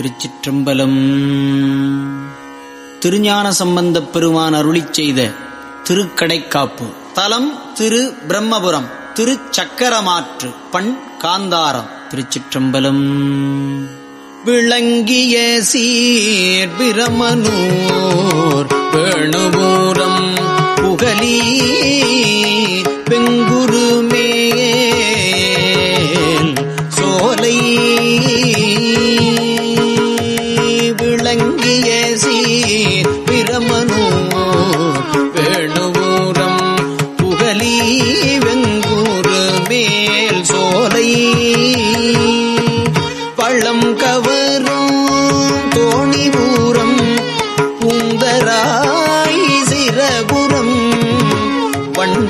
திருச்சிற்றம்பலம். திருஞான சம்பந்தப் பெருமான் அருளி செய்த திருக்கடைக்காப்பு. தலம் திரு பிரம்மபுரம் திருச்சக்கரமாற்று பண் காந்தாரம் திருச்சிற்றம்பலம். விளங்கிய சீர் பிரமனூர் வேணுபூரம் புகலி பெங்கு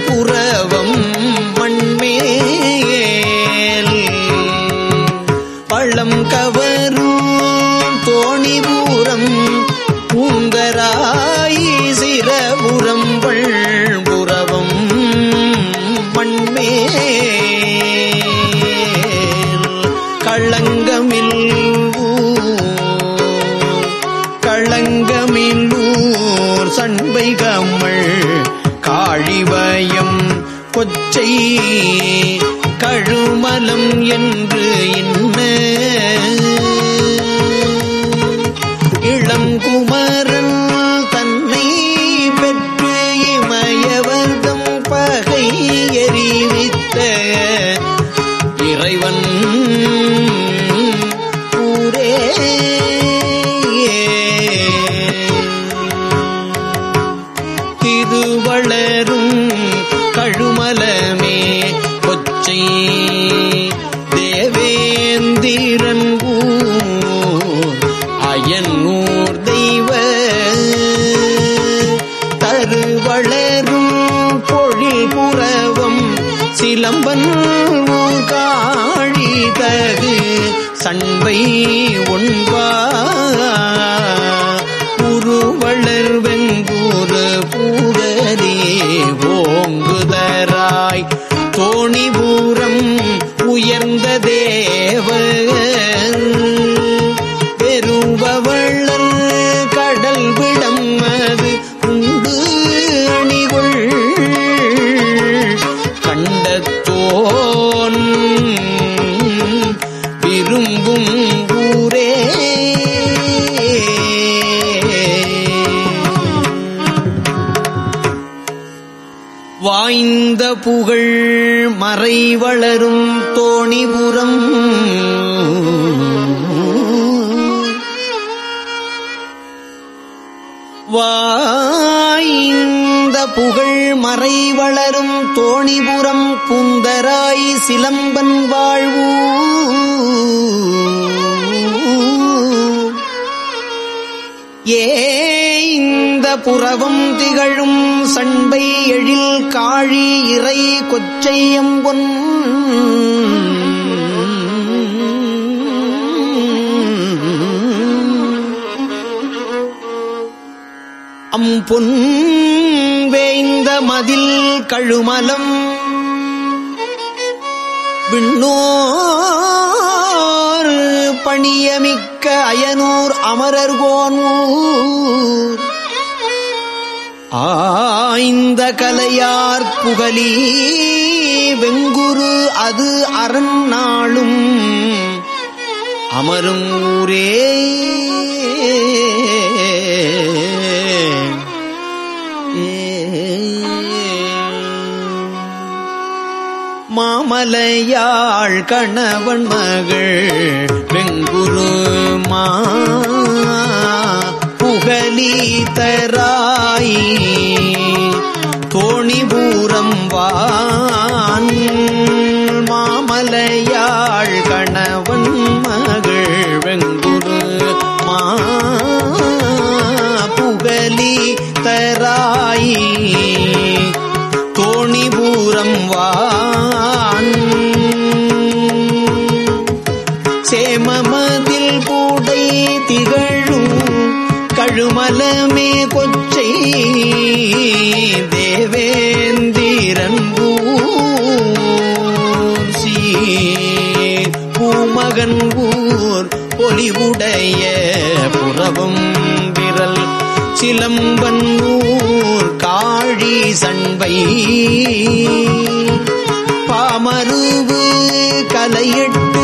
புறவம் கொச்சை கழுமலம் என்று இன்ன சண்பை ஒன்பா புகழ் மறை வளரும் தோணிபுரம். வாய்ந்த புகழ் மறை வளரும் தோணிபுரம் புந்தராய் சிலம்பன் வாழ்வு. ஏ இந்த புறவம் திகழும் சண்பை எழில் காழி இறை கொச்சையம்பொன் அம்பொன் வேய்ந்த மதில் கழுமலம் விண்ணோர் பணியமிக்க அயனூர் அமரர்கோன் ஊர் ஆய்ந்த கலையார் புகழி வெங்குரு அது அறநாளும். நாளும் அமரும் ஊரே மாமலையாள் கணவன் மகள் வெங்குரு மா புகலி தராய் தோணிபூரம் வான் மாமலைய மகன் ஊர் பொலிவுடைய புறவும் விரல். சிலம்பன் ஊர் காழி சண்பை. பாமருவு கலையெட்டு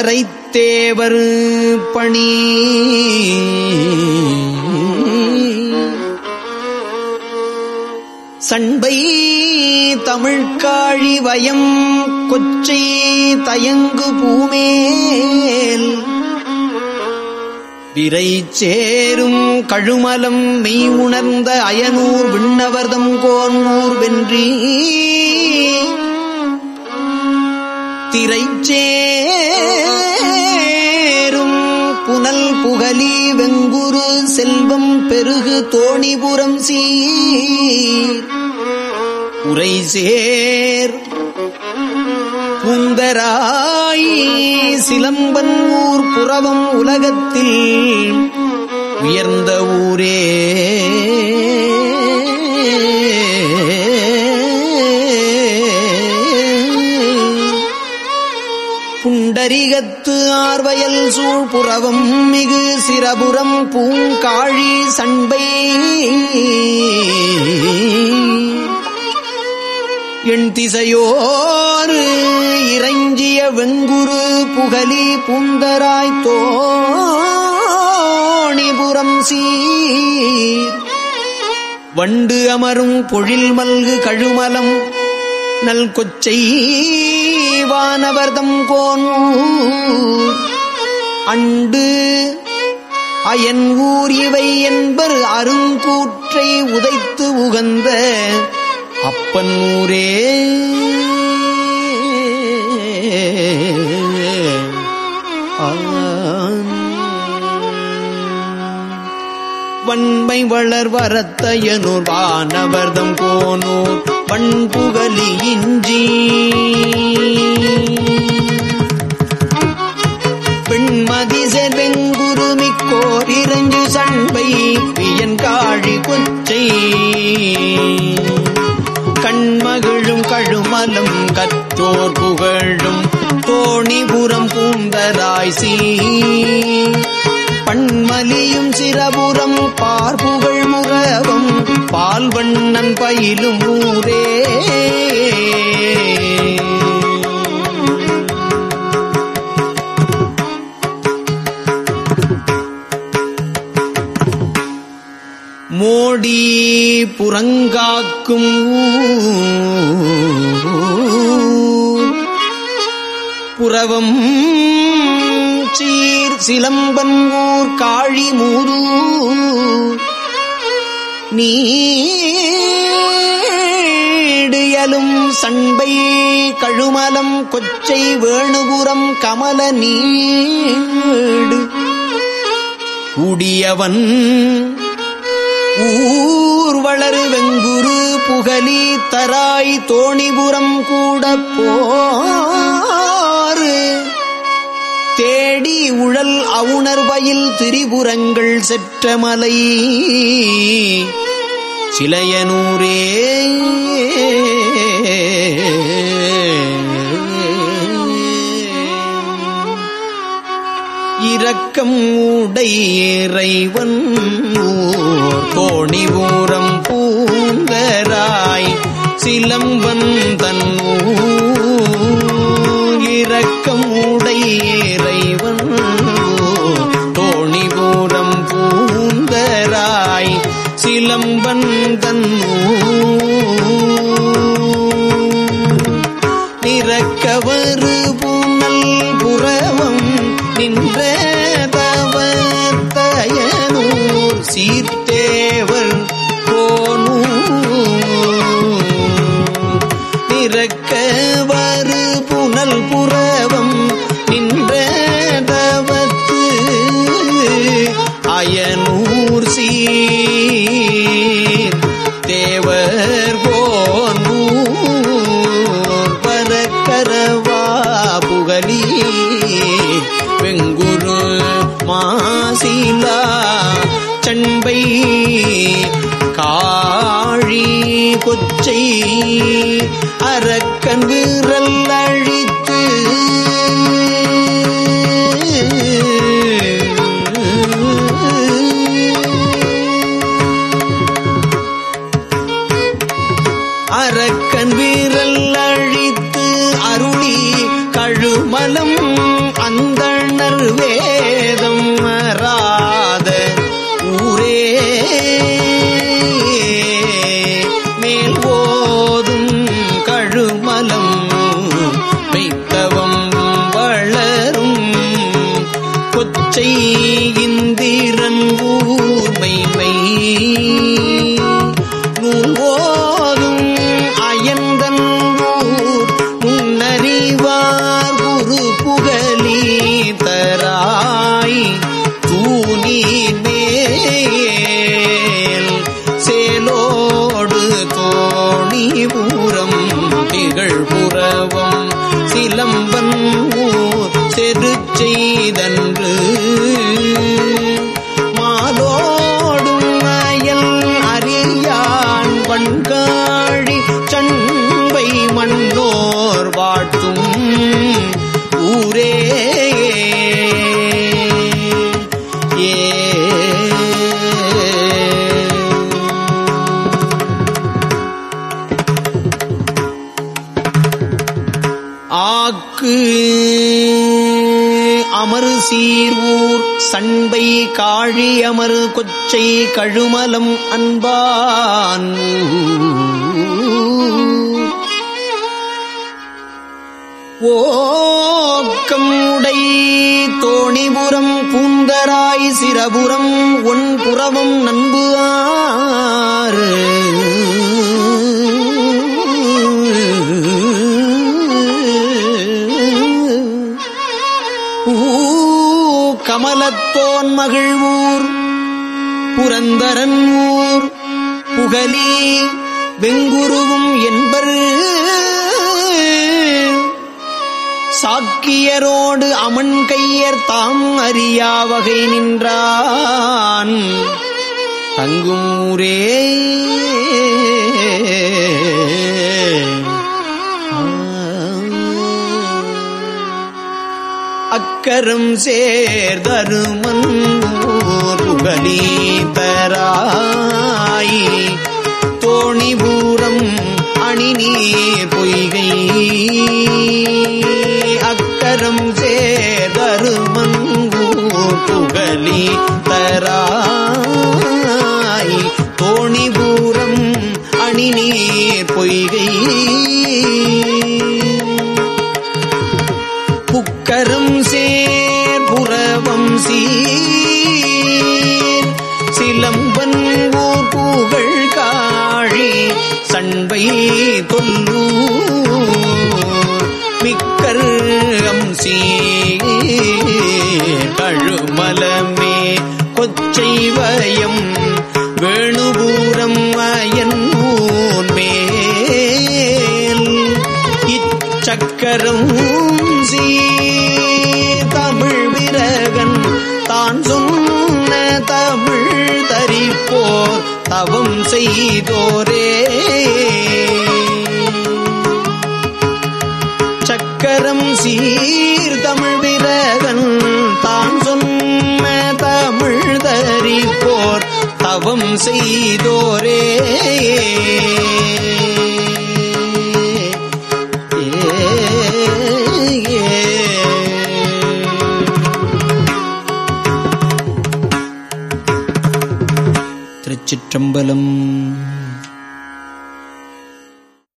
அரைத்தேவர் பணி. சண்பை தமிழ்காழி வயம் கொச்சை தயங்கு பூமேல். விரை சேரும் கழுமலம் மெய் உணர்ந்த அயனூர் விண்ணவர்தம் கோன்மூர் வென்றி. திரைச்சேரும் புனல் புகலி வெங்குரு செல்வம் பெருகு தோணிபுரம் சீர். உரை சேர். புந்தராய் சிலம்பன் ஊர் புறவம் உலகத்தில். உயர்ந்த ஊரே பார்வையல் சூழ்புறவும் மிகு சிரபுரம் பூங்காழி சண்பை. எண் திசையோரு இறைஞ்சிய வெங்குரு புகலி பூந்தராய்த்தோணிபுரம் சீர். வண்டு அமரும் பொழில் மல்கு கழுமலம் நல் கொச்சை வானவர்தம் கோன் அண்டு அயன் ஊர் இவை என்பர் அருங்கூற்றை உதைத்து உகந்த அப்பன் ஊரே. வன்மை வளர் வரத்தையனூர் வானவர்தம் கோனூர். பண்புகலி இஞ்சி பெண்மதி செவெங்குருமிக்கோர் இறஞ்சு சண்பை பியன் காழி கொச்சை கண்மகிழும் கழுமலம் கற்றோர் புகழும் தோணிபுரம் பூந்தராய் சீ. பண்மலியும் சிறபுறம் பார்புகள் முகவம் பால்வண்ணன் பயிலும் ஊரே. மோடி புறங்காக்கும் புறவம் சீர் சிலம்பன் ஊர் காழி மூதூர் நீடியலும் சண்பை கழுமலம் கொச்சை வேணுபுரம் கமல நீடு. உடியவன் ஊர்வளரு வெங்குரு புகலி தராய் தோணிபுரம் கூட போரு தேடி உழல் அவுணர்வையில் திரிபுரங்கள் செற்றமலை சிலையனூரே. இரக்கம் உடையறைவன் ஊர். தோணி ஊரம் பூந்தராய் சிலம்பன் தன் நிறக்கவரு பூனல் புறவம் நின்ற கொச்சை அரக்கன் வீரல் அழித்து அரக்கன் வீரல் அழித்து அருளி கழுமலம் செய்தன்று மாலோடும் அயல் அறியான் பண்காழி சண்பை மண்ணோர் வாழ்த்தும் ஊரே. ஏ. ஆக்கு. அமரு சீர்வூர் சண்பை காழி அமரு கொச்சை கழுமலம் அன்பான் ஓக்கம் உடை தோணிபுரம் பூந்தராய் சிரபுரம் ஒன் புறவம் நண்பு ஆறு. பரன்மூர் புகலி வெங்குருவும் என்பர். சாக்கியரோடு அமன் கையர் தாம் அறியா வகை நின்றான். தங்குமூரே அக்கரம் சேர்தருமன். புகலி தராய் தோணிபூரம் அணிநீர் பொய்கை. அக்கரம் சேர்தருமன் புகலி கொச்சை வயம் வேணுபூரம் அயன் மேல் இச்சக்கரம் சீ தமிழ் விரகன் தான் சொன்ன தமிழ் தரிப்போர் தவம் செய்தோரே. சக்கரம் சீர் தமிழ் விரகன் தவம் செய்தோரே. திருச்சிற்றம்பலம்